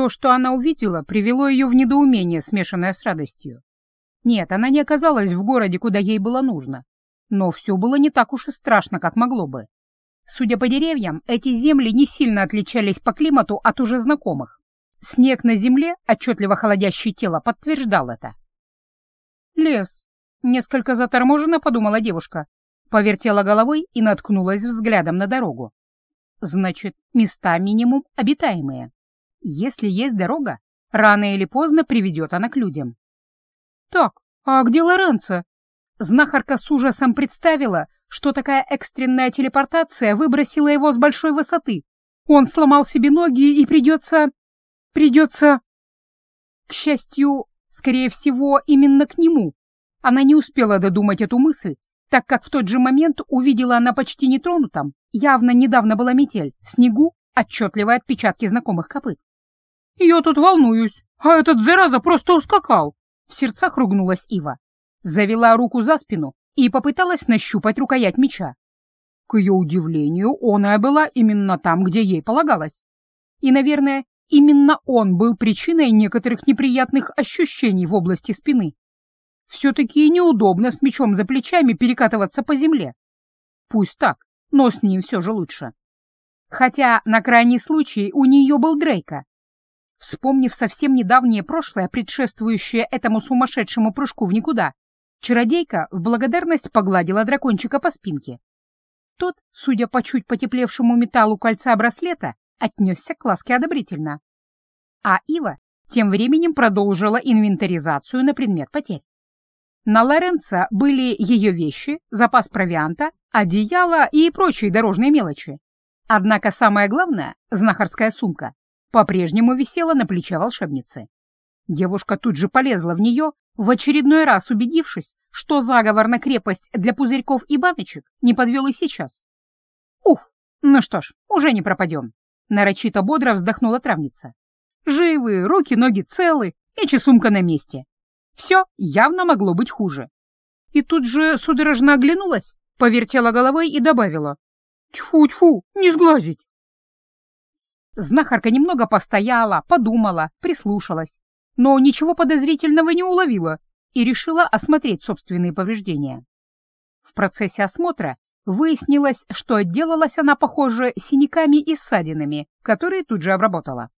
То, что она увидела, привело ее в недоумение, смешанное с радостью. Нет, она не оказалась в городе, куда ей было нужно. Но все было не так уж и страшно, как могло бы. Судя по деревьям, эти земли не сильно отличались по климату от уже знакомых. Снег на земле, отчетливо холодящее тело, подтверждал это. «Лес», — несколько заторможенно подумала девушка, повертела головой и наткнулась взглядом на дорогу. «Значит, места минимум обитаемые. Если есть дорога, рано или поздно приведет она к людям. «Так, а где Лоренцо?» Знахарка с ужасом представила, что такая экстренная телепортация выбросила его с большой высоты. Он сломал себе ноги и придется... придется... К счастью, скорее всего, именно к нему. Она не успела додумать эту мысль, так как в тот же момент увидела она почти нетронутом, явно недавно была метель, снегу, отчетливые отпечатки знакомых копыт. «Я тут волнуюсь, а этот зараза просто ускакал!» В сердцах ругнулась Ива. Завела руку за спину и попыталась нащупать рукоять меча. К ее удивлению, оная была именно там, где ей полагалось. И, наверное, именно он был причиной некоторых неприятных ощущений в области спины. Все-таки неудобно с мечом за плечами перекатываться по земле. Пусть так, но с ним все же лучше. Хотя на крайний случай у нее был Дрейка, Вспомнив совсем недавнее прошлое, предшествующее этому сумасшедшему прыжку в никуда, чародейка в благодарность погладила дракончика по спинке. Тот, судя по чуть потеплевшему металлу кольца браслета, отнесся к ласке одобрительно. А Ива тем временем продолжила инвентаризацию на предмет потерь. На Лоренцо были ее вещи, запас провианта, одеяло и прочие дорожные мелочи. Однако самое главное — знахарская сумка по-прежнему висела на плече волшебницы. Девушка тут же полезла в нее, в очередной раз убедившись, что заговор на крепость для пузырьков и баночек не подвел и сейчас. «Уф, ну что ж, уже не пропадем», — нарочито бодро вздохнула травница. «Живы, руки, ноги целы, и сумка на месте. Все явно могло быть хуже». И тут же судорожно оглянулась, повертела головой и добавила. «Тьфу-тьфу, не сглазить!» Знахарка немного постояла, подумала, прислушалась, но ничего подозрительного не уловила и решила осмотреть собственные повреждения. В процессе осмотра выяснилось, что отделалась она, похоже, синяками и ссадинами, которые тут же обработала.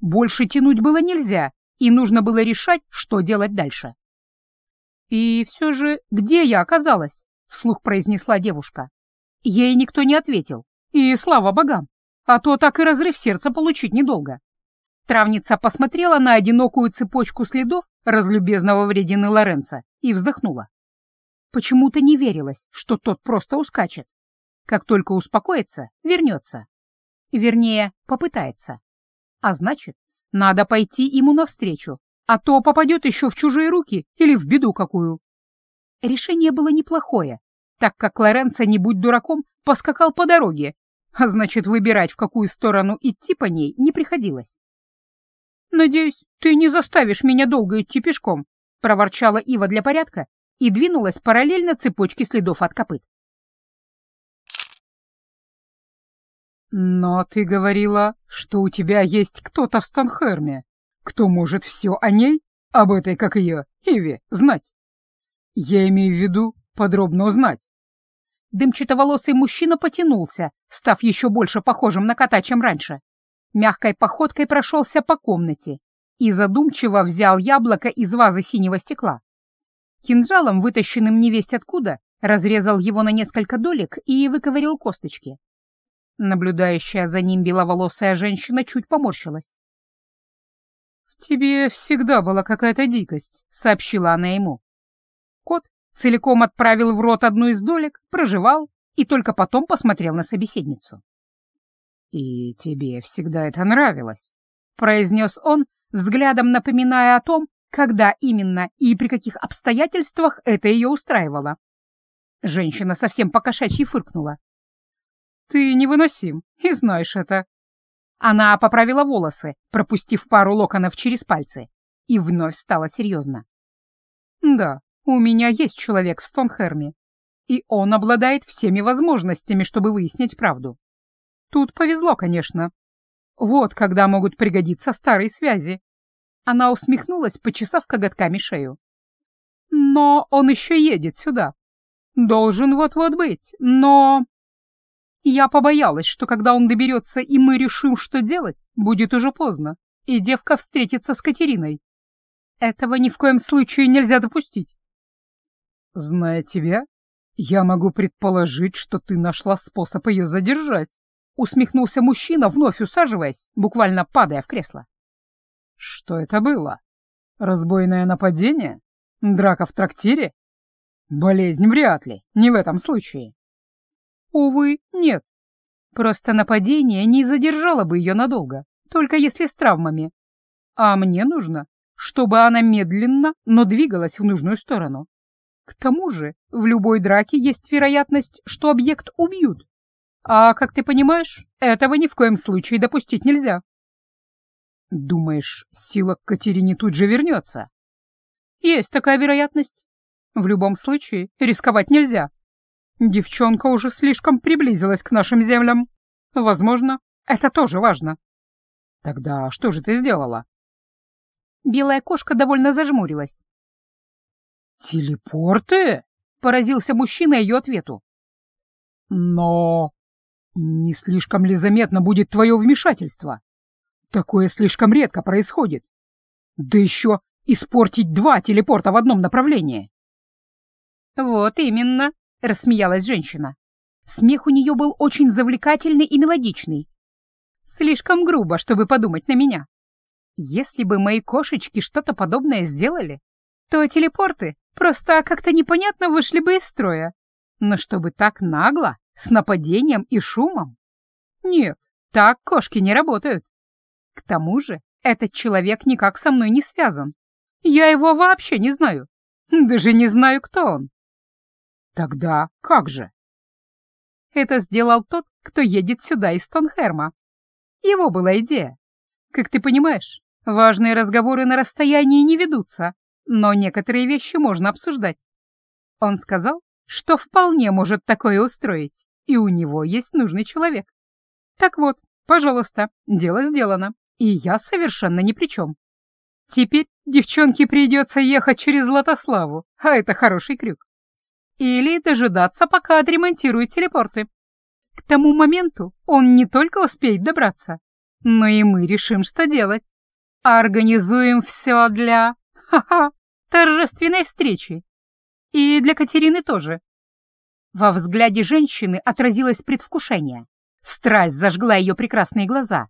Больше тянуть было нельзя, и нужно было решать, что делать дальше. «И все же, где я оказалась?» — вслух произнесла девушка. Ей никто не ответил, и слава богам а то так и разрыв сердца получить недолго. Травница посмотрела на одинокую цепочку следов разлюбезного вредины Лоренца и вздохнула. Почему-то не верилось, что тот просто ускачет. Как только успокоится, вернется. Вернее, попытается. А значит, надо пойти ему навстречу, а то попадет еще в чужие руки или в беду какую. Решение было неплохое, так как Лоренцо, не будь дураком, поскакал по дороге а значит, выбирать, в какую сторону идти по ней, не приходилось. «Надеюсь, ты не заставишь меня долго идти пешком», — проворчала Ива для порядка и двинулась параллельно цепочке следов от копыт. «Но ты говорила, что у тебя есть кто-то в Станхерме, кто может все о ней, об этой, как ее, Иве, знать. Я имею в виду подробно узнать. Дымчатоволосый мужчина потянулся, став еще больше похожим на кота, чем раньше. Мягкой походкой прошелся по комнате и задумчиво взял яблоко из вазы синего стекла. Кинжалом, вытащенным невесть откуда, разрезал его на несколько долек и выковырил косточки. Наблюдающая за ним беловолосая женщина чуть поморщилась. «В тебе всегда была какая-то дикость», — сообщила она ему. Целиком отправил в рот одну из долек, прожевал и только потом посмотрел на собеседницу. «И тебе всегда это нравилось», — произнес он, взглядом напоминая о том, когда именно и при каких обстоятельствах это ее устраивало. Женщина совсем покошачьи фыркнула. «Ты невыносим, и знаешь это». Она поправила волосы, пропустив пару локонов через пальцы, и вновь стала серьезно. «Да, у меня есть человек в Стонхерме, и он обладает всеми возможностями, чтобы выяснить правду. Тут повезло, конечно. Вот когда могут пригодиться старые связи. Она усмехнулась, почесав коготками шею. Но он еще едет сюда. Должен вот-вот быть, но... Я побоялась, что когда он доберется и мы решим, что делать, будет уже поздно, и девка встретится с Катериной. Этого ни в коем случае нельзя допустить. Зная тебя, я могу предположить, что ты нашла способ ее задержать. Усмехнулся мужчина, вновь усаживаясь, буквально падая в кресло. Что это было? Разбойное нападение? Драка в трактире? Болезнь вряд ли, не в этом случае. Увы, нет. Просто нападение не задержало бы ее надолго, только если с травмами. А мне нужно, чтобы она медленно, но двигалась в нужную сторону. К тому же в любой драке есть вероятность, что объект убьют. А, как ты понимаешь, этого ни в коем случае допустить нельзя. Думаешь, сила к Катерине тут же вернется? Есть такая вероятность. В любом случае, рисковать нельзя. Девчонка уже слишком приблизилась к нашим землям. Возможно, это тоже важно. Тогда что же ты сделала? Белая кошка довольно зажмурилась. «Телепорты?» — поразился мужчина ее ответу. «Но не слишком ли заметно будет твое вмешательство? Такое слишком редко происходит. Да еще испортить два телепорта в одном направлении». «Вот именно», — рассмеялась женщина. Смех у нее был очень завлекательный и мелодичный. Слишком грубо, чтобы подумать на меня. Если бы мои кошечки что-то подобное сделали, то телепорты просто как-то непонятно вышли бы из строя. Но чтобы так нагло, с нападением и шумом? Нет, так кошки не работают. К тому же этот человек никак со мной не связан. Я его вообще не знаю. Даже не знаю, кто он. Тогда как же? Это сделал тот, кто едет сюда из Тонхерма. Его была идея. Как ты понимаешь, важные разговоры на расстоянии не ведутся, но некоторые вещи можно обсуждать. Он сказал, что вполне может такое устроить, и у него есть нужный человек. Так вот, пожалуйста, дело сделано, и я совершенно ни при чем. Теперь девчонке придется ехать через Златославу, а это хороший крюк. Или дожидаться, пока отремонтируют телепорты. К тому моменту он не только успеет добраться, но и мы решим, что делать. Организуем все для... Ха-ха! Торжественной встречи. И для Катерины тоже. Во взгляде женщины отразилось предвкушение. Страсть зажгла ее прекрасные глаза.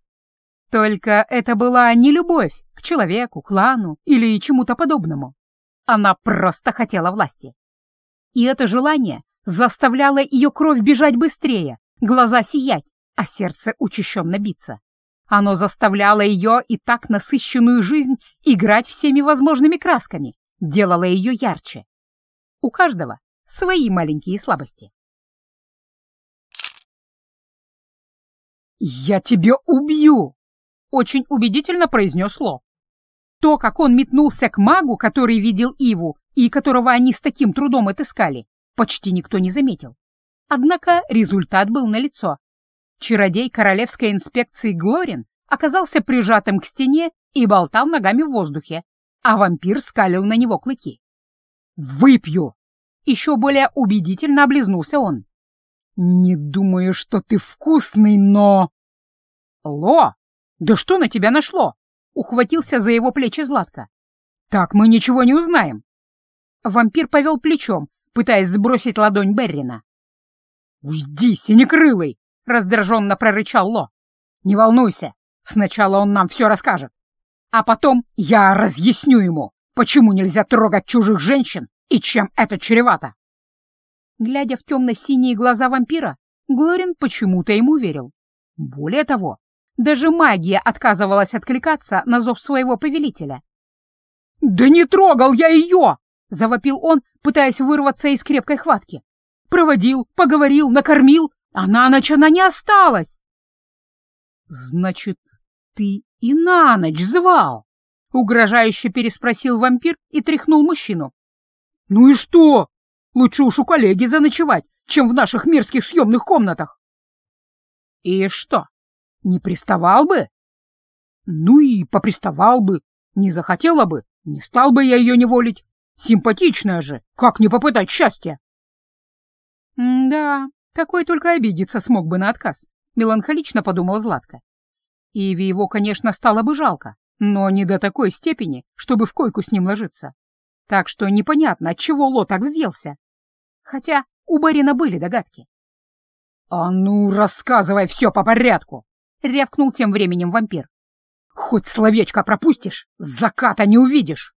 Только это была не любовь к человеку, клану или чему-то подобному. Она просто хотела власти. И это желание заставляло ее кровь бежать быстрее, глаза сиять, а сердце учащенно биться. Оно заставляло ее и так насыщенную жизнь играть всеми возможными красками, делало ее ярче. У каждого свои маленькие слабости. «Я тебя убью!» — очень убедительно произнес Ло. То, как он метнулся к магу, который видел Иву и которого они с таким трудом отыскали, почти никто не заметил. Однако результат был налицо. Чародей королевской инспекции Глорин оказался прижатым к стене и болтал ногами в воздухе, а вампир скалил на него клыки. «Выпью!» — еще более убедительно облизнулся он. «Не думаю, что ты вкусный, но...» «Ло! Да что на тебя нашло?» — ухватился за его плечи Златко. «Так мы ничего не узнаем». Вампир повел плечом, пытаясь сбросить ладонь Беррина. «Уйди, синекрылый!» — раздраженно прорычал Ло. «Не волнуйся, сначала он нам все расскажет, а потом я разъясню ему, почему нельзя трогать чужих женщин и чем это чревато». Глядя в темно-синие глаза вампира, Глорин почему-то ему верил. Более того, даже магия отказывалась откликаться на зов своего повелителя. «Да не трогал я ее!» — завопил он, пытаясь вырваться из крепкой хватки. «Проводил, поговорил, накормил, а на ночь она не осталась!» «Значит, ты и на ночь звал?» — угрожающе переспросил вампир и тряхнул мужчину. «Ну и что? Лучше уж у коллеги заночевать, чем в наших мирских съемных комнатах!» «И что, не приставал бы?» Ну и поприставал бы. Не захотела бы, не стал бы я ее неволить. Симпатичная же, как не попытать счастья? «Да, такой только обидеться смог бы на отказ», — меланхолично подумал Златко. Иви его, конечно, стало бы жалко, но не до такой степени, чтобы в койку с ним ложиться. Так что непонятно, от чего Ло так взъелся. Хотя у Барина были догадки. «А ну, рассказывай все по порядку!» — рявкнул тем временем вампир. «Хоть словечко пропустишь, заката не увидишь!»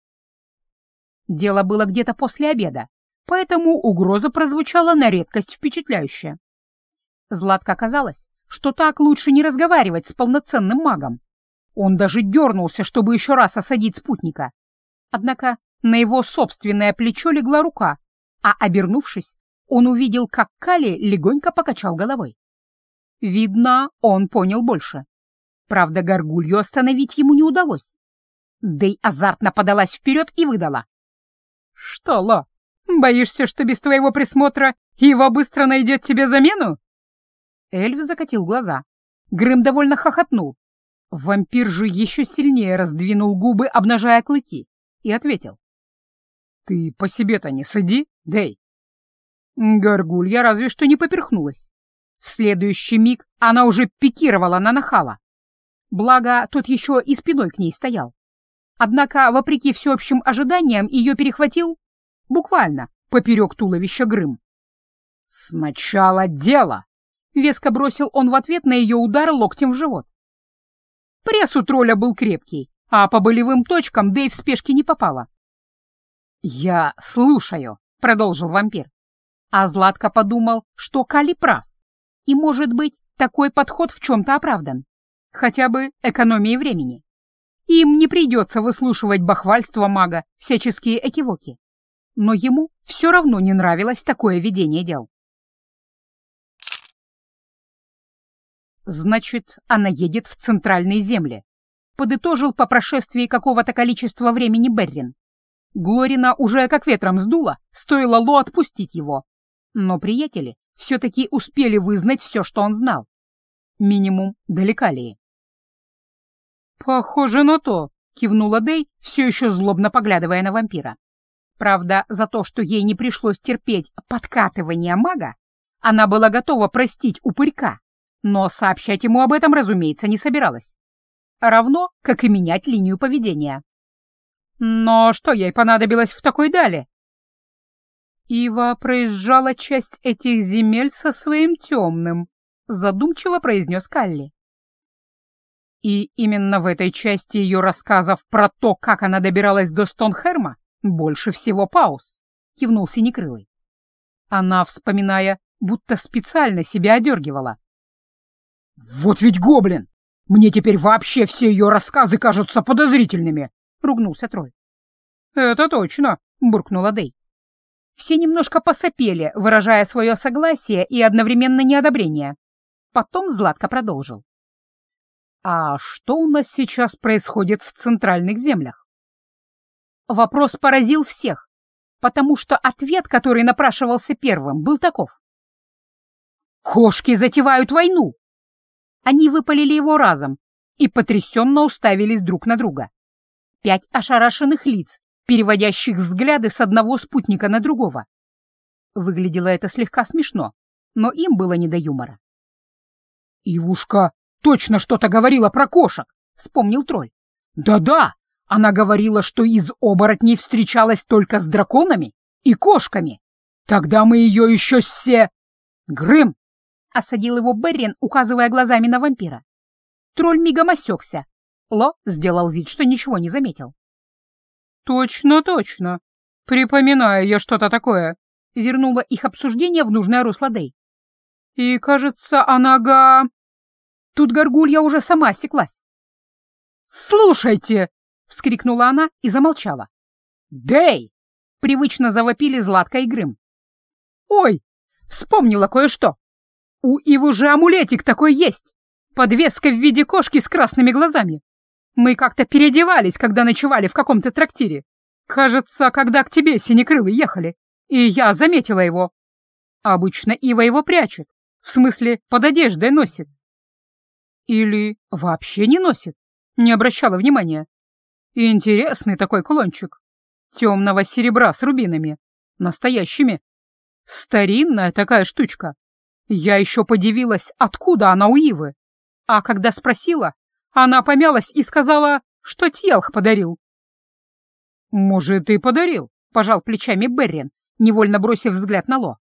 Дело было где-то после обеда, поэтому угроза прозвучала на редкость впечатляюще. Златко казалось, что так лучше не разговаривать с полноценным магом. Он даже дернулся, чтобы еще раз осадить спутника. Однако на его собственное плечо легла рука, а, обернувшись, он увидел, как Кали легонько покачал головой. Видно, он понял больше. Правда, горгулью остановить ему не удалось. Дэй азартно подалась вперед и выдала. «Что, Ло, боишься, что без твоего присмотра Ива быстро найдет тебе замену?» Эльф закатил глаза. Грым довольно хохотнул. Вампир же еще сильнее раздвинул губы, обнажая клыки, и ответил. «Ты по себе-то не сади, Дэй». Горгулья разве что не поперхнулась. В следующий миг она уже пикировала на нахала. Благо, тот еще и спиной к ней стоял. Однако, вопреки всеобщим ожиданиям, ее перехватил буквально поперек туловища Грым. «Сначала дело!» — веско бросил он в ответ на ее удар локтем в живот. Пресс у тролля был крепкий, а по болевым точкам Дэйв в спешке не попала. «Я слушаю», — продолжил вампир. А Златко подумал, что Кали прав. И, может быть, такой подход в чем-то оправдан. Хотя бы экономии времени. Им не придется выслушивать бахвальство мага, всяческие экивоки. Но ему все равно не нравилось такое ведение дел. Значит, она едет в центральные земли. Подытожил по прошествии какого-то количества времени Беррин. Глорина уже как ветром сдуло, стоило Ло отпустить его. Но приятели все-таки успели вызнать все, что он знал. Минимум, далека ли. «Похоже на то», — кивнула Дэй, все еще злобно поглядывая на вампира. Правда, за то, что ей не пришлось терпеть подкатывание мага, она была готова простить упырька, но сообщать ему об этом, разумеется, не собиралась. Равно, как и менять линию поведения. Но что ей понадобилось в такой дали? Ива проезжала часть этих земель со своим темным, задумчиво произнес Калли. И именно в этой части ее рассказов про то, как она добиралась до Стонхерма, больше всего пауз, кивнул Синекрылый. Она, вспоминая, будто специально себя одергивала. «Вот ведь гоблин! Мне теперь вообще все ее рассказы кажутся подозрительными!» — ругнулся Трой. «Это точно!» — буркнула Дэй. Все немножко посопели, выражая свое согласие и одновременно неодобрение. Потом Златко продолжил. А что у нас сейчас происходит в центральных землях? Вопрос поразил всех, потому что ответ, который напрашивался первым, был таков. «Кошки затевают войну!» Они выпалили его разом и потрясенно уставились друг на друга. Пять ошарашенных лиц, переводящих взгляды с одного спутника на другого. Выглядело это слегка смешно, но им было не до юмора. «Ивушка точно что-то говорила про кошек», — вспомнил тролль. «Да-да, она говорила, что из оборотней встречалась только с драконами и кошками. Тогда мы ее еще все...» «Грым!» — осадил его Беррин, указывая глазами на вампира. Тролль мигом осекся. Ло сделал вид, что ничего не заметил. «Точно, точно. Припоминаю я что-то такое», — вернула их обсуждение в нужное русло Дэй. «И, кажется, она га...» Тут горгулья уже сама осеклась. «Слушайте!» — вскрикнула она и замолчала. «Дэй!» — привычно завопили Златка и Грым. «Ой, вспомнила кое-что. У Ивы же амулетик такой есть. Подвеска в виде кошки с красными глазами. Мы как-то переодевались, когда ночевали в каком-то трактире. Кажется, когда к тебе синекрылы ехали, и я заметила его. Обычно Ива его прячет, в смысле под одеждой носит. Или вообще не носит? Не обращала внимания. Интересный такой кулончик. Темного серебра с рубинами. Настоящими. Старинная такая штучка. Я еще подивилась, откуда она у Ивы. А когда спросила, она помялась и сказала, что Тьелх подарил. «Может, и подарил», — пожал плечами Беррин, невольно бросив взгляд на Ло.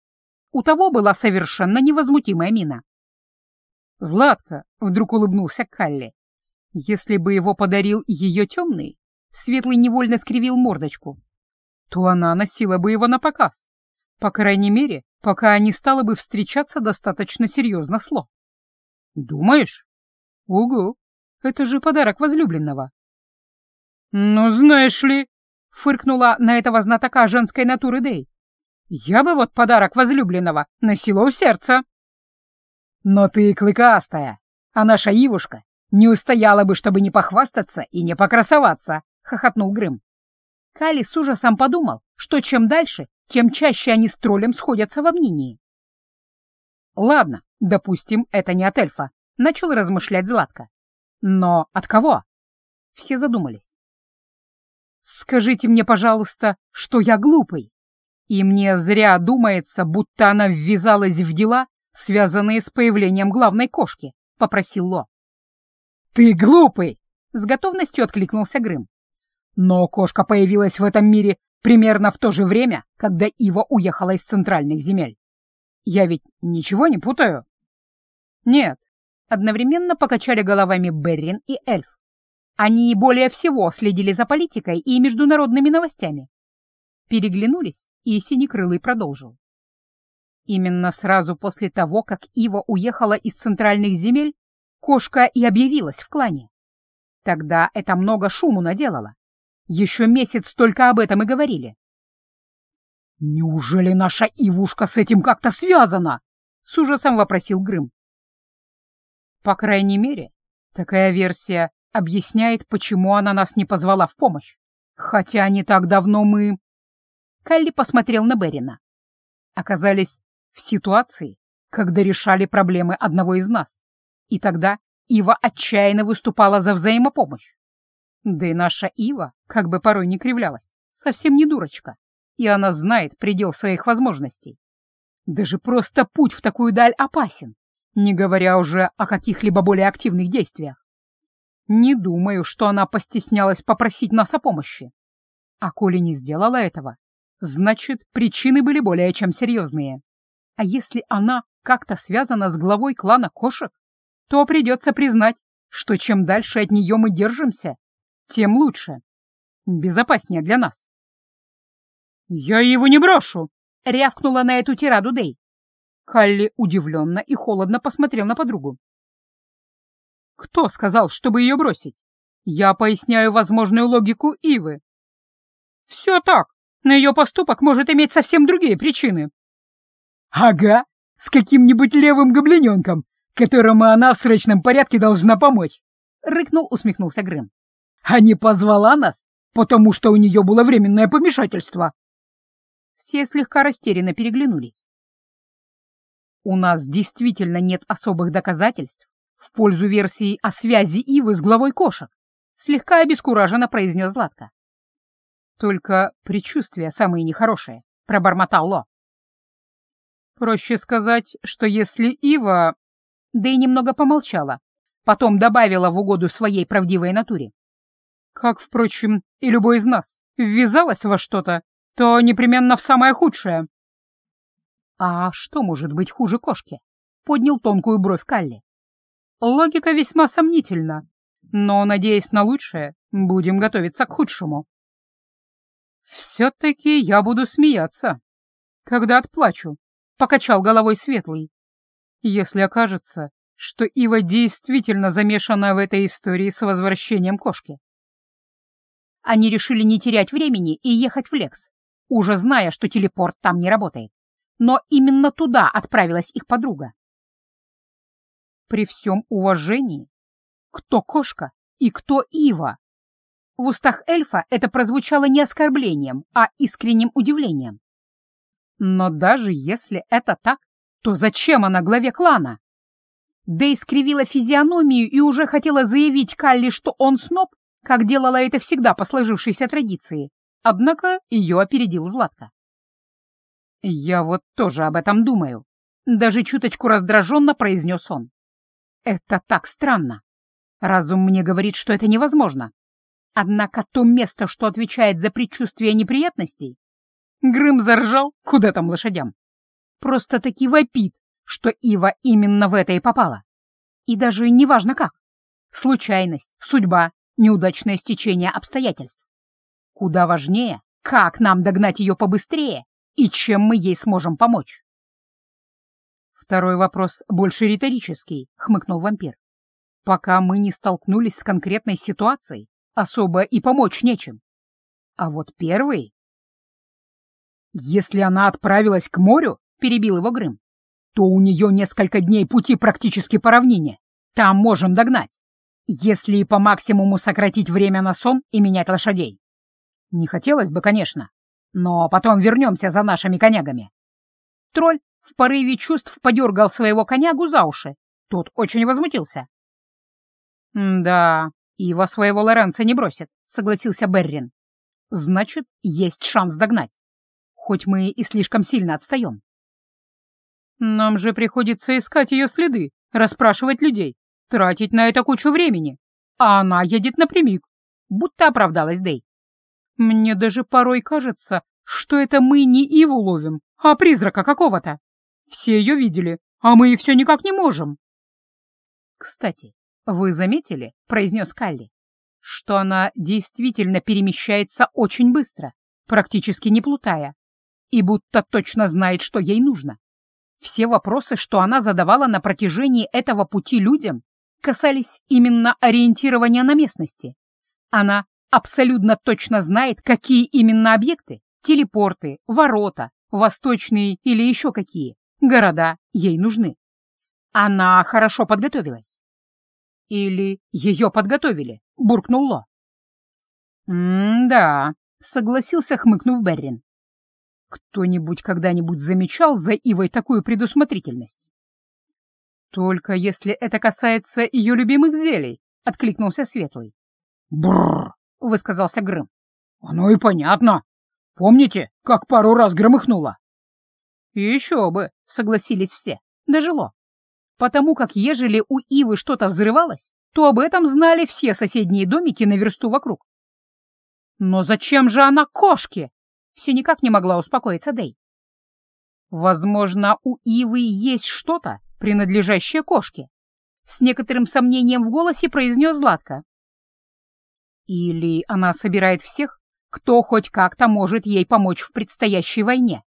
У того была совершенно невозмутимая мина. «Златка», — вдруг улыбнулся Калли, — «если бы его подарил ее темный, Светлый невольно скривил мордочку, то она носила бы его на показ. По крайней мере, пока не стала бы встречаться достаточно серьезно с Ло. «Думаешь?» «Угу, это же подарок возлюбленного». «Ну, знаешь ли», — фыркнула на этого знатока женской натуры Дэй, «я бы вот подарок возлюбленного носила у сердца». «Но ты клыкастая, а наша Ивушка не устояла бы, чтобы не похвастаться и не покрасоваться», — хохотнул Грым. Кали с ужасом подумал, что чем дальше, тем чаще они с троллем сходятся во мнении. «Ладно, допустим, это не от эльфа», — начал размышлять Златко. «Но от кого?» Все задумались. «Скажите мне, пожалуйста, что я глупый, и мне зря думается, будто она ввязалась в дела, связанные с появлением главной кошки», — попросил Ло. «Ты глупый!» — с готовностью откликнулся Грым. «Но кошка появилась в этом мире примерно в то же время, когда Ива уехала из центральных земель. Я ведь ничего не путаю?» «Нет», — одновременно покачали головами Беррин и Эльф. Они более всего следили за политикой и международными новостями. Переглянулись, и Синекрылый продолжил. Именно сразу после того, как Ива уехала из центральных земель, кошка и объявилась в клане. Тогда это много шуму наделало. Еще месяц только об этом и говорили. «Неужели наша Ивушка с этим как-то связана?» — с ужасом вопросил Грым. По крайней мере, такая версия объясняет, почему она нас не позвала в помощь. Хотя не так давно мы... Калли посмотрел на Берина. Оказались в ситуации, когда решали проблемы одного из нас. И тогда Ива отчаянно выступала за взаимопомощь. Да и наша Ива, как бы порой не кривлялась, совсем не дурочка, и она знает предел своих возможностей. Даже просто путь в такую даль опасен, не говоря уже о каких-либо более активных действиях. Не думаю, что она постеснялась попросить нас о помощи. А коли не сделала этого, значит, причины были более чем серьезные. А если она как-то связана с главой клана кошек, то придется признать, что чем дальше от нее мы держимся, тем лучше. Безопаснее для нас. «Я его не брошу!» — рявкнула на эту тираду Дэй. Калли удивленно и холодно посмотрел на подругу. «Кто сказал, чтобы ее бросить? Я поясняю возможную логику Ивы». «Все так, но ее поступок может иметь совсем другие причины». «Ага, с каким-нибудь левым гоблиненком, которому она в срочном порядке должна помочь!» — рыкнул, усмехнулся Грым. «А не позвала нас, потому что у нее было временное помешательство!» Все слегка растерянно переглянулись. «У нас действительно нет особых доказательств в пользу версии о связи Ивы с главой кошек», — слегка обескураженно произнес Златко. «Только предчувствия самые нехорошие», — пробормотал Ло. «Проще сказать, что если Ива и немного помолчала, потом добавила в угоду своей правдивой натуре. Как, впрочем, и любой из нас ввязалась во что-то, то непременно в самое худшее. А что может быть хуже кошки? Поднял тонкую бровь Калли. Логика весьма сомнительна, но, надеясь на лучшее, будем готовиться к худшему. Все-таки я буду смеяться, когда отплачу, — покачал головой Светлый если окажется, что Ива действительно замешана в этой истории с возвращением кошки. Они решили не терять времени и ехать в Лекс, уже зная, что телепорт там не работает. Но именно туда отправилась их подруга. При всем уважении, кто кошка и кто Ива? В устах эльфа это прозвучало не оскорблением, а искренним удивлением. Но даже если это так, то зачем она главе клана? Дэй скривила физиономию и уже хотела заявить Калли, что он сноб, как делала это всегда по сложившейся традиции. Однако ее опередил Златко. «Я вот тоже об этом думаю», — даже чуточку раздраженно произнес он. «Это так странно. Разум мне говорит, что это невозможно. Однако то место, что отвечает за предчувствие неприятностей...» Грым заржал, куда там лошадям. Просто-таки вопит, что Ива именно в это и попала. И даже неважно как. Случайность, судьба, неудачное стечение обстоятельств. Куда важнее, как нам догнать ее побыстрее и чем мы ей сможем помочь. Второй вопрос больше риторический, хмыкнул вампир. Пока мы не столкнулись с конкретной ситуацией, особо и помочь нечем. А вот первый... Если она отправилась к морю, перебил его Грым, то у нее несколько дней пути практически по равнине. Там можем догнать. Если и по максимуму сократить время на сон и менять лошадей. Не хотелось бы, конечно, но потом вернемся за нашими конягами. Тролль в порыве чувств подергал своего конягу за уши. Тот очень возмутился. «Да, Ива своего Лоренца не бросит», — согласился Беррин. «Значит, есть шанс догнать. Хоть мы и слишком сильно отстаем». «Нам же приходится искать ее следы, расспрашивать людей, тратить на это кучу времени. А она едет напрямик», — будто оправдалась Дэй. «Мне даже порой кажется, что это мы не Иву ловим, а призрака какого-то. Все ее видели, а мы и все никак не можем». «Кстати, вы заметили, — произнес Калли, — что она действительно перемещается очень быстро, практически не плутая, и будто точно знает, что ей нужно. Все вопросы, что она задавала на протяжении этого пути людям, касались именно ориентирования на местности. Она абсолютно точно знает, какие именно объекты, телепорты, ворота, восточные или еще какие, города ей нужны. Она хорошо подготовилась. Или ее подготовили, буркнул Ло. «М-да», — согласился, хмыкнув Беррин. «Кто-нибудь когда-нибудь замечал за Ивой такую предусмотрительность?» «Только если это касается ее любимых зелий», — откликнулся Светлый. «Бррр», — высказался Грым. «Оно и понятно. Помните, как пару раз громыхнуло?» «Еще бы», — согласились все, дожило потому как ежели у Ивы что-то взрывалось, то об этом знали все соседние домики на версту вокруг. Но зачем же она кошке? Все никак не могла успокоиться Дэй. Возможно, у Ивы есть что-то, принадлежащее кошке. С некоторым сомнением в голосе произнес Златко. Или она собирает всех, кто хоть как-то может ей помочь в предстоящей войне.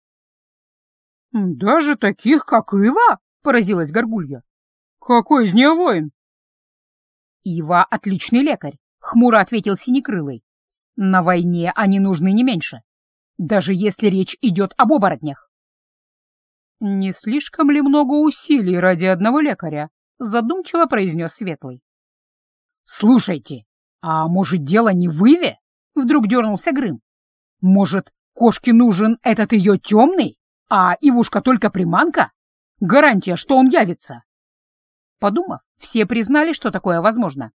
«Даже таких, как Ива?» поразилась Горгулья. «Какой из нее воин?» «Ива — отличный лекарь», — хмуро ответил Синекрылый. «На войне они нужны не меньше, даже если речь идет об оборотнях». «Не слишком ли много усилий ради одного лекаря?» — задумчиво произнес Светлый. «Слушайте, а может, дело не в Иве?» — вдруг дернулся Грым. «Может, кошке нужен этот ее темный, а Ивушка только приманка?» Гарантия, что он явится. Подумав, все признали, что такое возможно.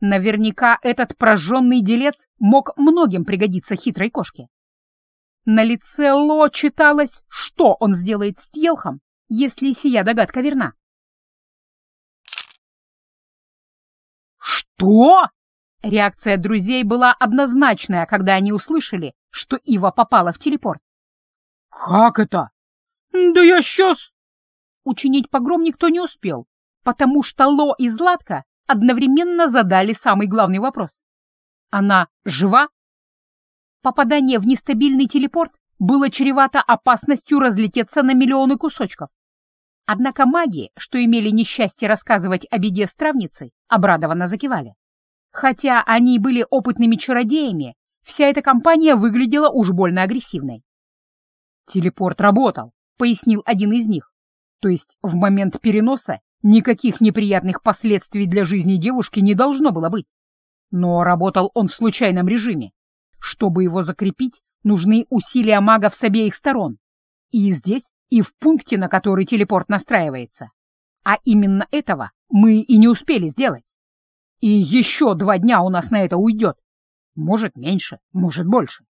Наверняка этот прожженный делец мог многим пригодиться хитрой кошке. На лице Ло читалось, что он сделает с Тьелхом, если сия догадка верна. «Что?» Реакция друзей была однозначная, когда они услышали, что Ива попала в телепорт. «Как это?» «Да я сейчас...» Учинить погром никто не успел, потому что Ло и Златка одновременно задали самый главный вопрос. Она жива? Попадание в нестабильный телепорт было чревато опасностью разлететься на миллионы кусочков. Однако маги, что имели несчастье рассказывать о беде стравницы, обрадованно закивали. Хотя они были опытными чародеями, вся эта компания выглядела уж больно агрессивной. «Телепорт работал», — пояснил один из них. То есть в момент переноса никаких неприятных последствий для жизни девушки не должно было быть. Но работал он в случайном режиме. Чтобы его закрепить, нужны усилия магов с обеих сторон. И здесь, и в пункте, на который телепорт настраивается. А именно этого мы и не успели сделать. И еще два дня у нас на это уйдет. Может, меньше, может, больше.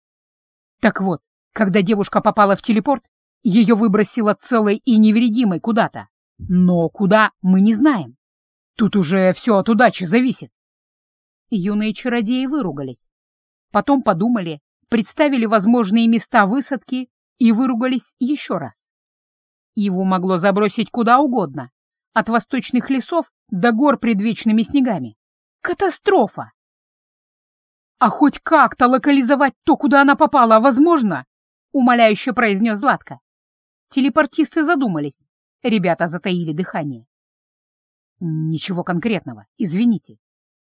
Так вот, когда девушка попала в телепорт, ее выбросило целой и невредимой куда-то. Но куда, мы не знаем. Тут уже все от удачи зависит. Юные чародеи выругались. Потом подумали, представили возможные места высадки и выругались еще раз. Его могло забросить куда угодно, от восточных лесов до гор предвечными снегами. Катастрофа! А хоть как-то локализовать то, куда она попала, возможно? Умоляюще произнес Златко. Телепортисты задумались. Ребята затаили дыхание. Ничего конкретного, извините.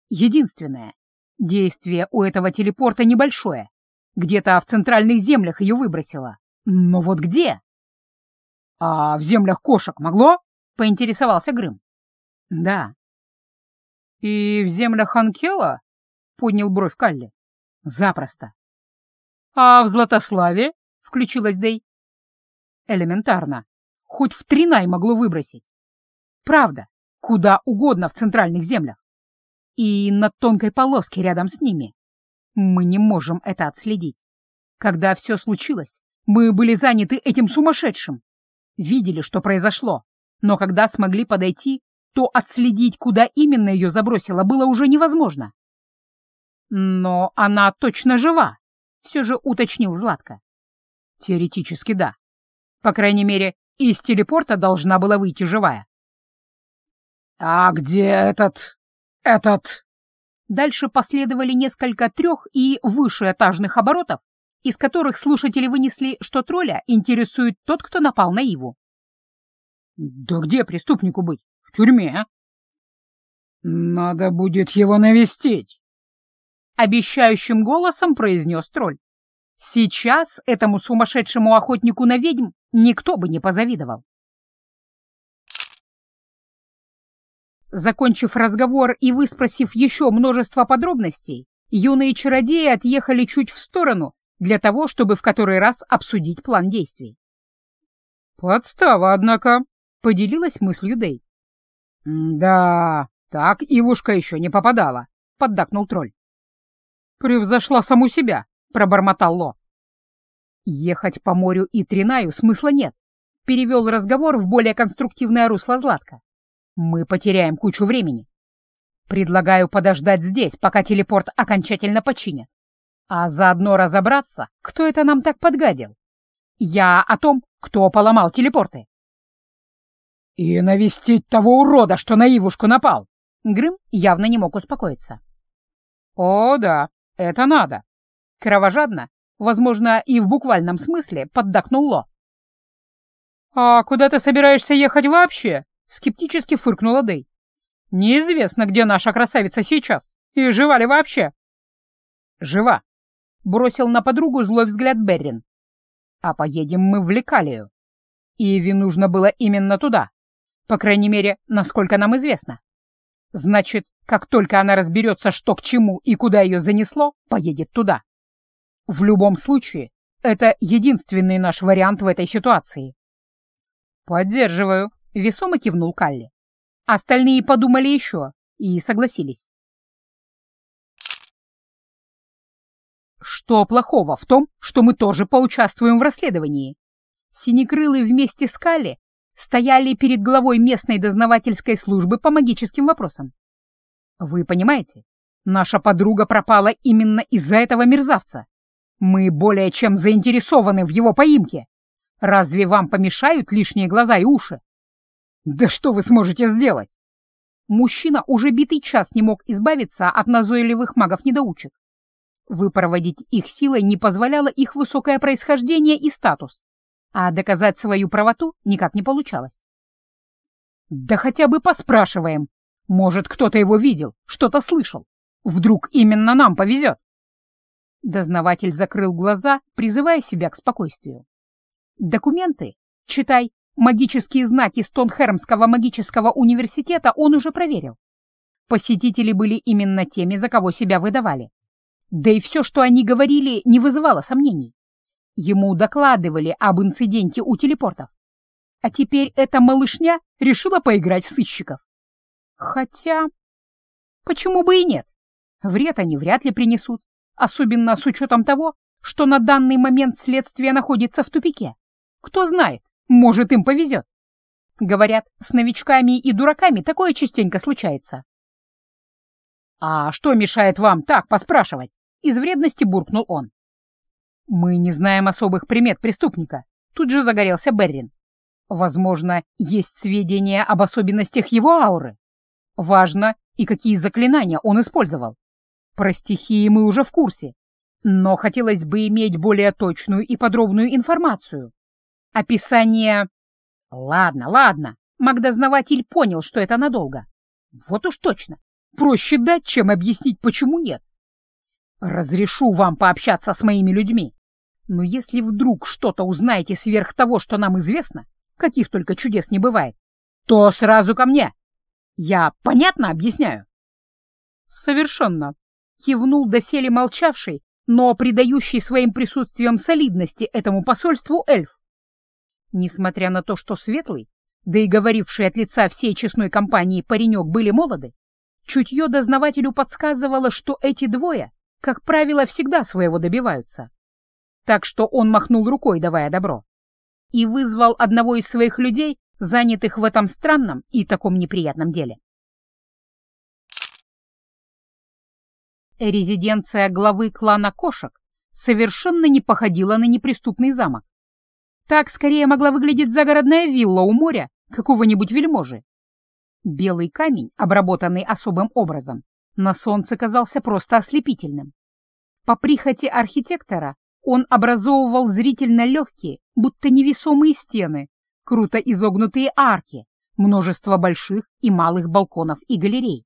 Единственное, действие у этого телепорта небольшое. Где-то в центральных землях ее выбросило. Но вот где? А в землях кошек могло? Поинтересовался Грым. Да. И в землях Анкела? Поднял бровь Калли. Запросто. А в Златославе? Включилась Дэй. Элементарно. Хоть в Тринай могло выбросить. Правда, куда угодно в центральных землях. И на тонкой полоске рядом с ними. Мы не можем это отследить. Когда все случилось, мы были заняты этим сумасшедшим. Видели, что произошло. Но когда смогли подойти, то отследить, куда именно ее забросило, было уже невозможно. Но она точно жива, все же уточнил Златко. Теоретически да. По крайней мере, из телепорта должна была выйти живая. «А где этот... этот...» Дальше последовали несколько трех и вышеэтажных оборотов, из которых слушатели вынесли, что тролля интересует тот, кто напал на Иву. «Да где преступнику быть? В тюрьме?» «Надо будет его навестить», — обещающим голосом произнес тролль. Сейчас этому сумасшедшему охотнику на ведьм никто бы не позавидовал. Закончив разговор и выспросив еще множество подробностей, юные чародеи отъехали чуть в сторону для того, чтобы в который раз обсудить план действий. «Подстава, однако», — поделилась мыслью Дэй. «Да, так Ивушка еще не попадала», — поддакнул тролль. «Превзошла саму себя», — пробормотал Ло. «Ехать по морю и Тринаю смысла нет», — перевел разговор в более конструктивное русло Златка. «Мы потеряем кучу времени. Предлагаю подождать здесь, пока телепорт окончательно починят а заодно разобраться, кто это нам так подгадил. Я о том, кто поломал телепорты. И навестить того урода, что на Ивушку напал. Грым явно не мог успокоиться. О, да, это надо. Кровожадно, возможно, и в буквальном смысле, поддакнул Ло. «А куда ты собираешься ехать вообще?» — скептически фыркнула Дэй. «Неизвестно, где наша красавица сейчас. И жива ли вообще?» «Жива», бросил на подругу злой взгляд Беррин. А поедем мы в Лекалию. Иви нужно было именно туда. По крайней мере, насколько нам известно. Значит, как только она разберется, что к чему и куда ее занесло, поедет туда. В любом случае, это единственный наш вариант в этой ситуации. «Поддерживаю», — весомо кивнул Калли. Остальные подумали еще и согласились. Что плохого в том, что мы тоже поучаствуем в расследовании? Синекрылы вместе с Калли стояли перед главой местной дознавательской службы по магическим вопросам. Вы понимаете, наша подруга пропала именно из-за этого мерзавца. Мы более чем заинтересованы в его поимке. Разве вам помешают лишние глаза и уши? Да что вы сможете сделать? Мужчина уже битый час не мог избавиться от назойливых магов-недоучек. Выпроводить их силой не позволяло их высокое происхождение и статус, а доказать свою правоту никак не получалось. «Да хотя бы поспрашиваем. Может, кто-то его видел, что-то слышал. Вдруг именно нам повезет?» Дознаватель закрыл глаза, призывая себя к спокойствию. Документы, читай, магические знаки Стонхермского магического университета он уже проверил. Посетители были именно теми, за кого себя выдавали. Да и все, что они говорили, не вызывало сомнений. Ему докладывали об инциденте у телепортов. А теперь эта малышня решила поиграть в сыщиков. Хотя... Почему бы и нет? Вред они вряд ли принесут, особенно с учетом того, что на данный момент следствие находится в тупике. Кто знает, может, им повезет. Говорят, с новичками и дураками такое частенько случается. «А что мешает вам так поспрашивать?» — из вредности буркнул он. «Мы не знаем особых примет преступника», — тут же загорелся Беррин. «Возможно, есть сведения об особенностях его ауры. Важно, и какие заклинания он использовал. Про стихии мы уже в курсе, но хотелось бы иметь более точную и подробную информацию. Описание... Ладно, ладно, Магдознаватель понял, что это надолго. Вот уж точно. Проще дать, чем объяснить, почему нет. Разрешу вам пообщаться с моими людьми. Но если вдруг что-то узнаете сверх того, что нам известно, каких только чудес не бывает, то сразу ко мне. Я понятно объясняю? Совершенно. Кивнул доселе молчавший, но придающий своим присутствием солидности этому посольству эльф. Несмотря на то, что светлый, да и говоривший от лица всей честной компании паренек были молоды, чутье дознавателю подсказывало, что эти двое, как правило, всегда своего добиваются. Так что он махнул рукой, давая добро, и вызвал одного из своих людей, занятых в этом странном и таком неприятном деле. Резиденция главы клана кошек совершенно не походила на неприступный замок. Так скорее могла выглядеть загородная вилла у моря какого-нибудь вельможи. Белый камень, обработанный особым образом, на солнце казался просто ослепительным. По прихоти архитектора он образовывал зрительно легкие, будто невесомые стены, круто изогнутые арки, множество больших и малых балконов и галерей.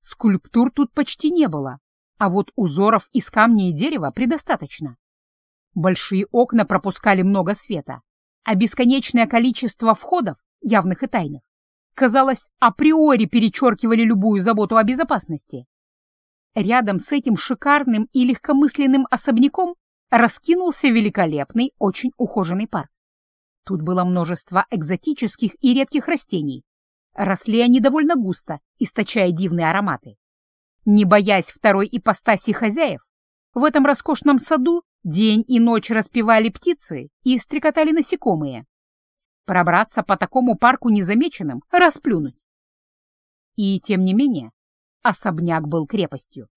Скульптур тут почти не было, а вот узоров из камня и дерева предостаточно. Большие окна пропускали много света, а бесконечное количество входов, явных и тайных, казалось, априори перечеркивали любую заботу о безопасности. Рядом с этим шикарным и легкомысленным особняком раскинулся великолепный, очень ухоженный парк. Тут было множество экзотических и редких растений. Росли они довольно густо, источая дивные ароматы. Не боясь второй ипостаси хозяев, в этом роскошном саду день и ночь распевали птицы и стрекотали насекомые. Пробраться по такому парку незамеченным — расплюнуть. И тем не менее, особняк был крепостью.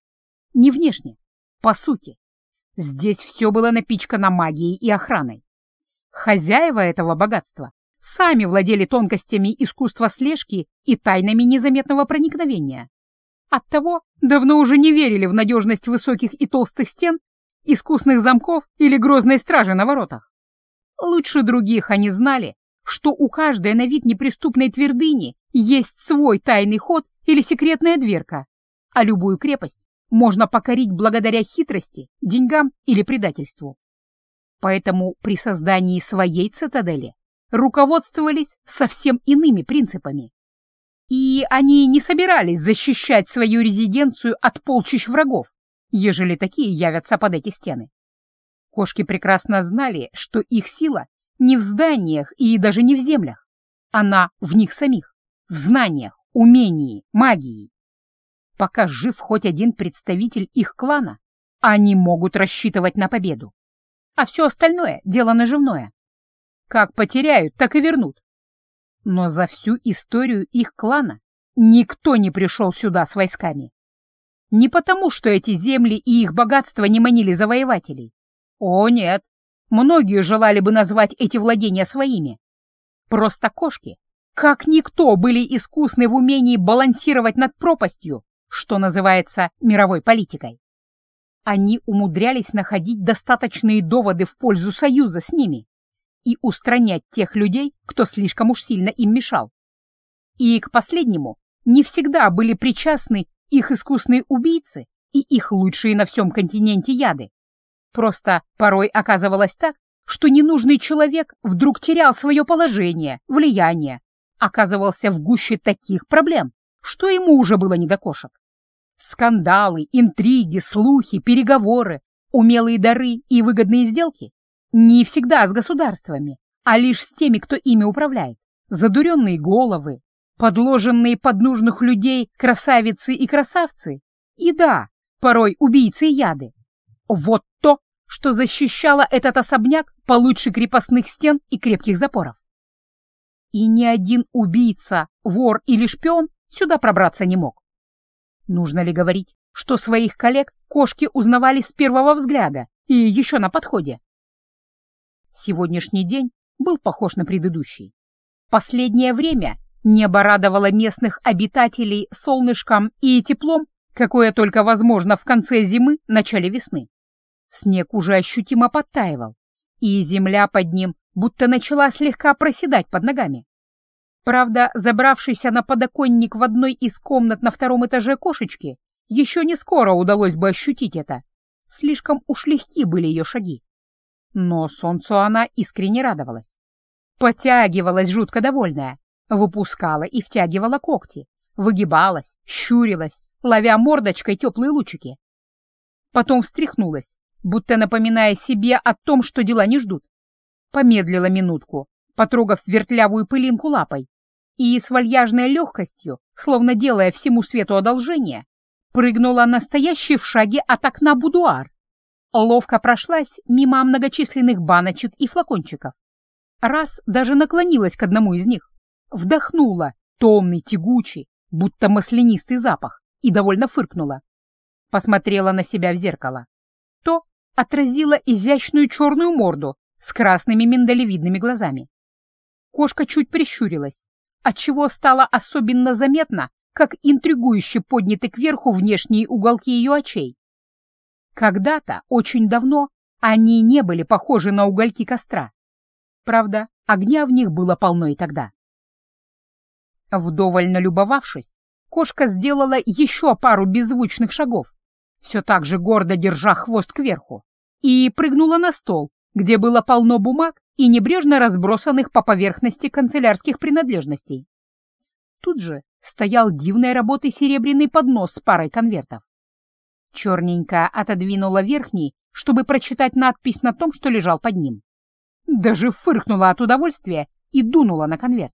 Не внешне, по сути. Здесь все было напичкано магией и охраной. Хозяева этого богатства сами владели тонкостями искусства слежки и тайнами незаметного проникновения. Оттого давно уже не верили в надежность высоких и толстых стен, искусных замков или грозной стражи на воротах. Лучше других они знали, что у каждой на вид неприступной твердыни есть свой тайный ход или секретная дверка, а любую крепость можно покорить благодаря хитрости, деньгам или предательству. Поэтому при создании своей цитадели руководствовались совсем иными принципами. И они не собирались защищать свою резиденцию от полчищ врагов, ежели такие явятся под эти стены. Кошки прекрасно знали, что их сила не в зданиях и даже не в землях. Она в них самих, в знаниях, умении, магии. Пока жив хоть один представитель их клана, они могут рассчитывать на победу. А все остальное — дело наживное. Как потеряют, так и вернут. Но за всю историю их клана никто не пришел сюда с войсками. Не потому, что эти земли и их богатства не манили завоевателей. О, нет, многие желали бы назвать эти владения своими. Просто кошки, как никто, были искусны в умении балансировать над пропастью, что называется мировой политикой. Они умудрялись находить достаточные доводы в пользу союза с ними и устранять тех людей, кто слишком уж сильно им мешал. И к последнему не всегда были причастны их искусные убийцы и их лучшие на всем континенте яды. Просто порой оказывалось так, что ненужный человек вдруг терял свое положение, влияние, оказывался в гуще таких проблем, что ему уже было не до кошек. Скандалы, интриги, слухи, переговоры, умелые дары и выгодные сделки не всегда с государствами, а лишь с теми, кто ими управляет. Задуренные головы, подложенные под нужных людей красавицы и красавцы, и да, порой убийцы яды. Вот то, что защищало этот особняк получше крепостных стен и крепких запоров. И ни один убийца, вор или шпион сюда пробраться не мог. Нужно ли говорить, что своих коллег кошки узнавали с первого взгляда и еще на подходе? Сегодняшний день был похож на предыдущий. Последнее время небо радовало местных обитателей солнышком и теплом, какое только возможно в конце зимы, начале весны. Снег уже ощутимо подтаивал, и земля под ним будто начала слегка проседать под ногами. Правда, забравшейся на подоконник в одной из комнат на втором этаже кошечки, еще не скоро удалось бы ощутить это. Слишком уж легки были ее шаги. Но солнцу она искренне радовалась. Потягивалась жутко довольная, выпускала и втягивала когти, выгибалась, щурилась, ловя мордочкой теплые лучики. Потом встряхнулась, будто напоминая себе о том, что дела не ждут. Помедлила минутку, потрогав вертлявую пылинку лапой, и с вальяжной легкостью, словно делая всему свету одолжение, прыгнула настоящий в шаге от окна будуар. Ловко прошлась мимо многочисленных баночек и флакончиков. Раз даже наклонилась к одному из них, вдохнула томный, тягучий, будто маслянистый запах, и довольно фыркнула. Посмотрела на себя в зеркало. То отразила изящную черную морду с красными миндалевидными глазами. Кошка чуть прищурилась, отчего стало особенно заметно, как интригующе подняты кверху внешние уголки ее очей. Когда-то, очень давно, они не были похожи на угольки костра. Правда, огня в них было полно и тогда. Вдоволь налюбовавшись, кошка сделала еще пару беззвучных шагов, все так же гордо держа хвост кверху, и прыгнула на стол, где было полно бумаг и небрежно разбросанных по поверхности канцелярских принадлежностей. Тут же стоял дивной работы серебряный поднос с парой конвертов. Черненькая отодвинула верхний, чтобы прочитать надпись на том, что лежал под ним. Даже фыркнула от удовольствия и дунула на конверт.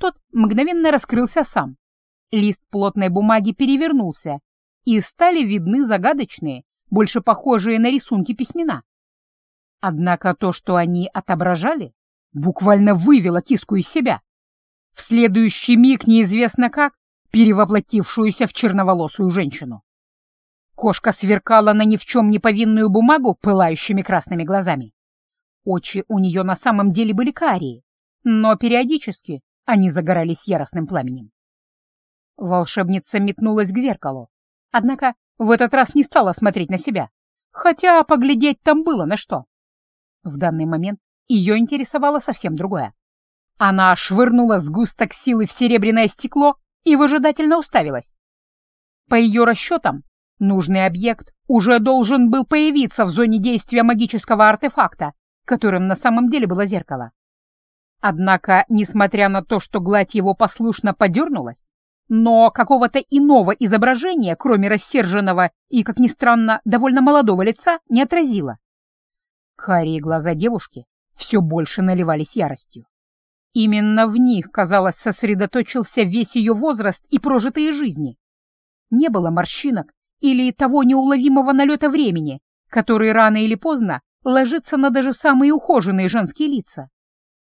Тот мгновенно раскрылся сам. Лист плотной бумаги перевернулся, и стали видны загадочные, больше похожие на рисунки письмена. Однако то, что они отображали, буквально вывело киску из себя. В следующий миг неизвестно как, перевоплотившуюся в черноволосую женщину. Кошка сверкала на ни в чем не повинную бумагу пылающими красными глазами. Очи у нее на самом деле были карие, но периодически они загорались яростным пламенем. Волшебница метнулась к зеркалу, однако в этот раз не стала смотреть на себя, хотя поглядеть там было на что. В данный момент ее интересовало совсем другое. Она швырнула сгусток силы в серебряное стекло и выжидательно уставилась. По ее расчетам, нужный объект уже должен был появиться в зоне действия магического артефакта, которым на самом деле было зеркало. Однако, несмотря на то, что гладь его послушно подернулась, но какого-то иного изображения, кроме рассерженного и, как ни странно, довольно молодого лица, не отразила. Карие глаза девушки все больше наливались яростью. Именно в них, казалось, сосредоточился весь ее возраст и прожитые жизни. Не было морщинок или того неуловимого налета времени, который рано или поздно ложится на даже самые ухоженные женские лица.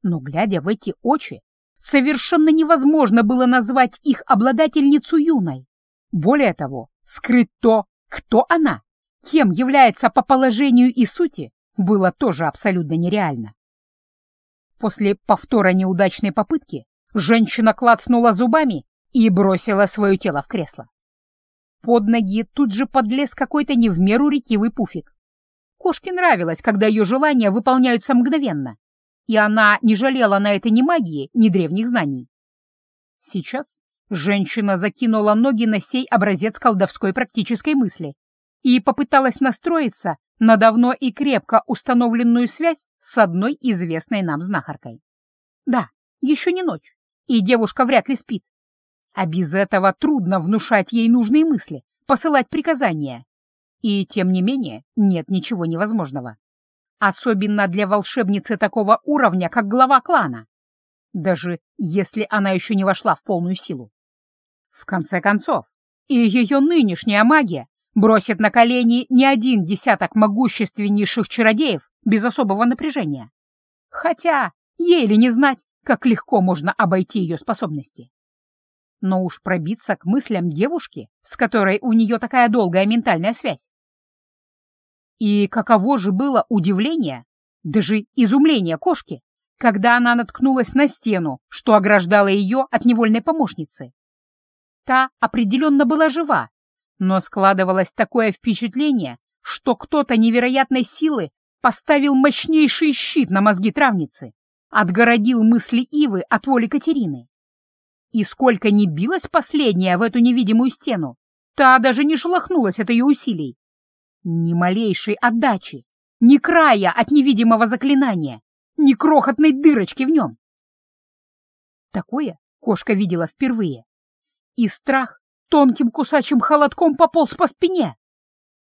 Но, глядя в эти очи, совершенно невозможно было назвать их обладательницу юной. Более того, скрыть то, кто она, кем является по положению и сути, было тоже абсолютно нереально. После повтора неудачной попытки женщина клацнула зубами и бросила свое тело в кресло. Под ноги тут же подлез какой-то не в меру ретивый пуфик. Кошке нравилось, когда ее желания выполняются мгновенно, и она не жалела на это ни магии, ни древних знаний. Сейчас женщина закинула ноги на сей образец колдовской практической мысли и попыталась настроиться на давно и крепко установленную связь с одной известной нам знахаркой. Да, еще не ночь, и девушка вряд ли спит. А без этого трудно внушать ей нужные мысли, посылать приказания. И, тем не менее, нет ничего невозможного. Особенно для волшебницы такого уровня, как глава клана. даже если она еще не вошла в полную силу. В конце концов, и ее нынешняя магия бросит на колени не один десяток могущественнейших чародеев без особого напряжения. Хотя, ей ли не знать, как легко можно обойти ее способности. Но уж пробиться к мыслям девушки, с которой у нее такая долгая ментальная связь. И каково же было удивление, даже изумление кошки, когда она наткнулась на стену, что ограждала ее от невольной помощницы. Та определенно была жива, но складывалось такое впечатление, что кто-то невероятной силы поставил мощнейший щит на мозги травницы, отгородил мысли Ивы от воли Катерины. И сколько ни билась последняя в эту невидимую стену, та даже не шелохнулась от ее усилий. Ни малейшей отдачи, ни края от невидимого заклинания, ни крохотной дырочки в нем. Такое кошка видела впервые. И страх тонким кусачим холодком пополз по спине.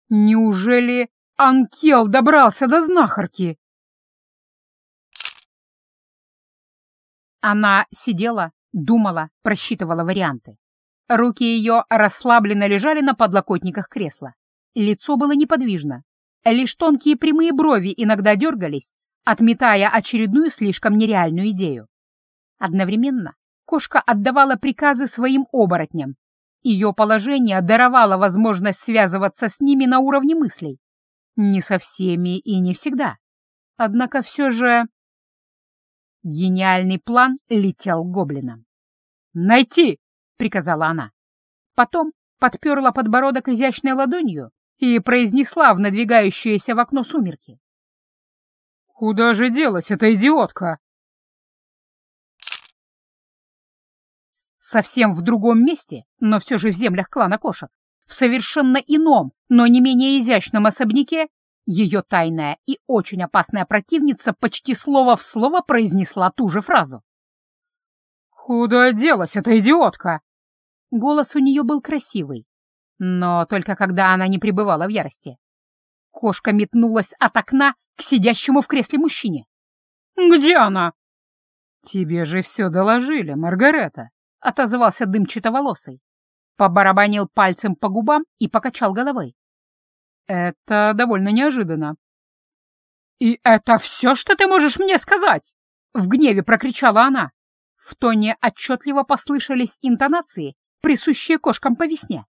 Неужели Анкел добрался до знахарки? Она сидела, думала, просчитывала варианты. Руки ее расслабленно лежали на подлокотниках кресла. Лицо было неподвижно. Лишь тонкие прямые брови иногда дергались, отметая очередную слишком нереальную идею. Одновременно кошка отдавала приказы своим оборотням. Ее положение даровало возможность связываться с ними на уровне мыслей. Не со всеми и не всегда. Однако все же... Гениальный план летел гоблином. «Найти!» — приказала она. Потом подперла подбородок изящной ладонью и произнесла в надвигающиеся в окно сумерки. «Куда же делась эта идиотка?» Совсем в другом месте, но все же в землях клана кошек, в совершенно ином, но не менее изящном особняке, ее тайная и очень опасная противница почти слово в слово произнесла ту же фразу. «Куда делась эта идиотка?» Голос у нее был красивый, но только когда она не пребывала в ярости. Кошка метнулась от окна к сидящему в кресле мужчине. «Где она?» «Тебе же все доложили, Маргарета», — отозвался дымчатоволосый. Побарабанил пальцем по губам и покачал головой. «Это довольно неожиданно». «И это все, что ты можешь мне сказать?» — в гневе прокричала она. В тоне отчетливо послышались интонации, присущие кошкам по весне.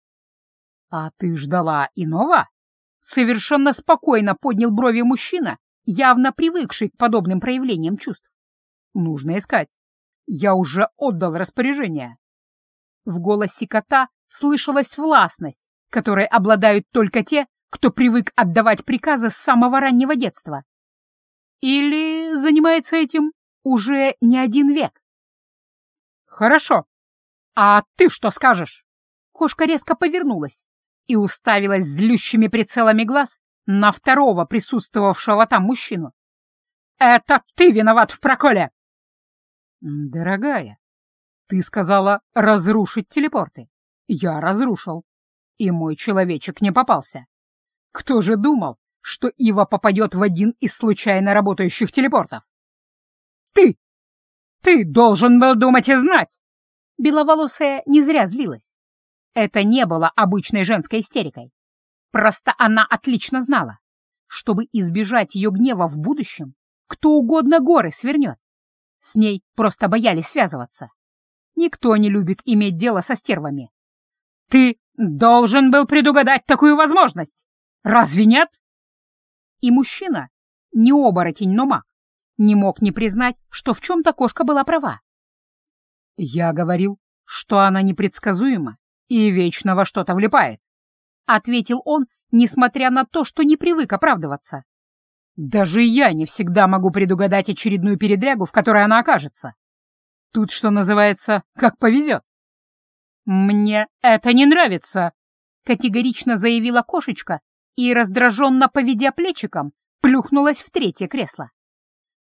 «А ты ждала иного?» Совершенно спокойно поднял брови мужчина, явно привыкший к подобным проявлениям чувств. «Нужно искать. Я уже отдал распоряжение». В голосе кота слышалась властность, которой обладают только те, кто привык отдавать приказы с самого раннего детства. Или занимается этим уже не один век. «Хорошо. А ты что скажешь?» Кошка резко повернулась и уставилась злющими прицелами глаз на второго присутствовавшего там мужчину. «Это ты виноват в проколе!» «Дорогая, ты сказала разрушить телепорты. Я разрушил, и мой человечек не попался. Кто же думал, что Ива попадет в один из случайно работающих телепортов? Ты! Ты должен был думать и знать!» Беловолосая не зря злилась. Это не было обычной женской истерикой. Просто она отлично знала, чтобы избежать ее гнева в будущем, кто угодно горы свернет. С ней просто боялись связываться. Никто не любит иметь дело со стервами. Ты должен был предугадать такую возможность. Разве нет? И мужчина, не оборотень, но маг, не мог не признать, что в чем-то кошка была права. Я говорил, что она непредсказуема и вечно во что-то влипает», — ответил он, несмотря на то, что не привык оправдываться. «Даже я не всегда могу предугадать очередную передрягу, в которой она окажется. Тут, что называется, как повезет». «Мне это не нравится», — категорично заявила кошечка и, раздраженно поведя плечиком, плюхнулась в третье кресло.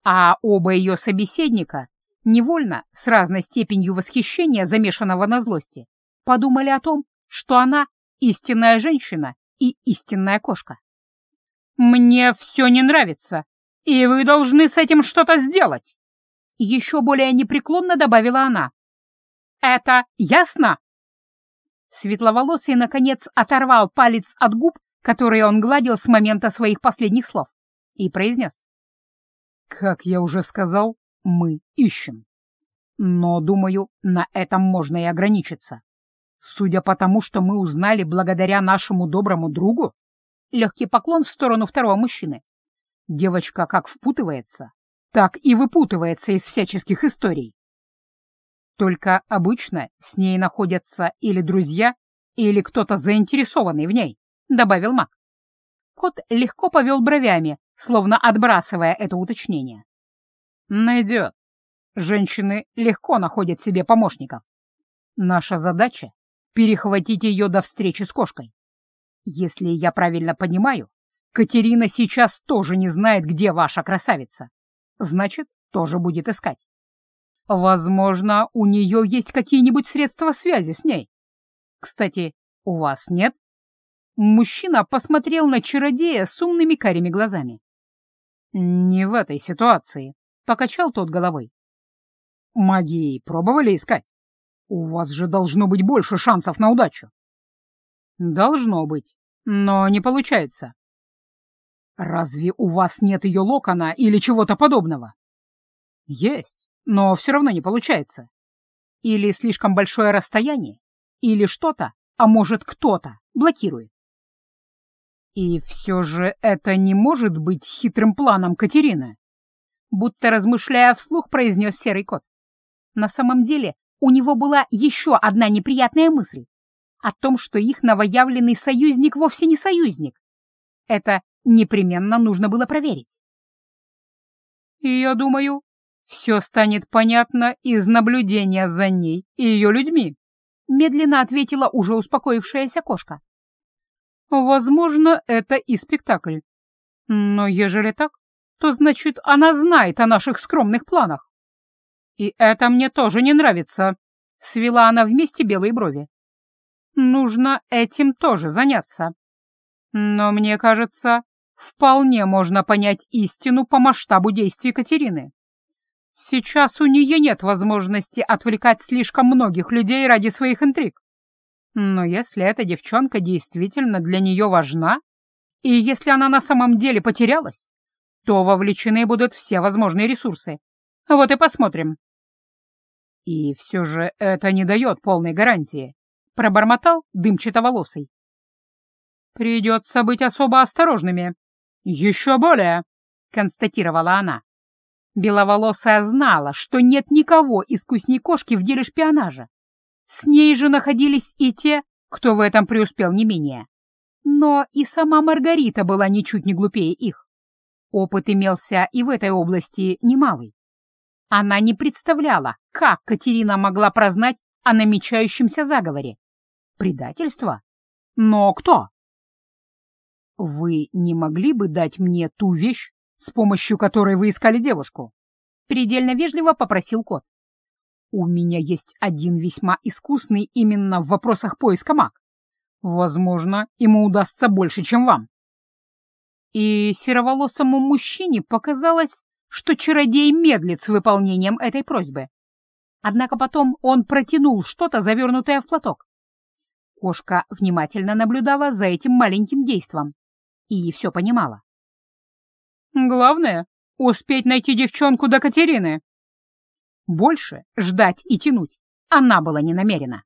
А оба ее собеседника, невольно, с разной степенью восхищения, замешанного на злости, подумали о том, что она истинная женщина и истинная кошка. «Мне все не нравится, и вы должны с этим что-то сделать!» Еще более непреклонно добавила она. «Это ясно?» Светловолосый, наконец, оторвал палец от губ, которые он гладил с момента своих последних слов, и произнес. «Как я уже сказал, мы ищем. Но, думаю, на этом можно и ограничиться. Судя по тому, что мы узнали благодаря нашему доброму другу, легкий поклон в сторону второго мужчины, девочка как впутывается, так и выпутывается из всяческих историй. Только обычно с ней находятся или друзья, или кто-то заинтересованный в ней, — добавил маг. Кот легко повел бровями, словно отбрасывая это уточнение. Найдет. Женщины легко находят себе помощников. Наша задача — перехватить ее до встречи с кошкой. Если я правильно понимаю, Катерина сейчас тоже не знает, где ваша красавица. Значит, тоже будет искать. Возможно, у нее есть какие-нибудь средства связи с ней. Кстати, у вас нет? Мужчина посмотрел на чародея с умными карими глазами. Не в этой ситуации, покачал тот головой. Магией пробовали искать? У вас же должно быть больше шансов на удачу. Должно быть, но не получается. Разве у вас нет ее локона или чего-то подобного? Есть, но все равно не получается. Или слишком большое расстояние, или что-то, а может кто-то, блокирует. И все же это не может быть хитрым планом Катерины. Будто размышляя вслух, произнес серый кот. На самом деле у него была еще одна неприятная мысль о том, что их новоявленный союзник вовсе не союзник. Это непременно нужно было проверить. «Я думаю, все станет понятно из наблюдения за ней и ее людьми», медленно ответила уже успокоившаяся кошка. «Возможно, это и спектакль. Но ежели так, то значит, она знает о наших скромных планах. И это мне тоже не нравится», — свела она вместе белые брови. «Нужно этим тоже заняться. Но мне кажется, вполне можно понять истину по масштабу действий Катерины. Сейчас у нее нет возможности отвлекать слишком многих людей ради своих интриг. Но если эта девчонка действительно для нее важна, и если она на самом деле потерялась, то вовлечены будут все возможные ресурсы. Вот и посмотрим. И все же это не дает полной гарантии, — пробормотал дымчатоволосый. Придется быть особо осторожными. Еще более, — констатировала она. Беловолосая знала, что нет никого искусней кошки в деле шпионажа. С ней же находились и те, кто в этом преуспел не менее. Но и сама Маргарита была ничуть не глупее их. Опыт имелся и в этой области немалый. Она не представляла, как Катерина могла прознать о намечающемся заговоре. Предательство? Но кто? «Вы не могли бы дать мне ту вещь, с помощью которой вы искали девушку?» Предельно вежливо попросил кот. «У меня есть один весьма искусный именно в вопросах поиска маг. Возможно, ему удастся больше, чем вам». И сероволосому мужчине показалось, что чародей медлит с выполнением этой просьбы. Однако потом он протянул что-то, завернутое в платок. Кошка внимательно наблюдала за этим маленьким действом и все понимала. Главное — успеть найти девчонку до Катерины. Больше ждать и тянуть она была не намерена.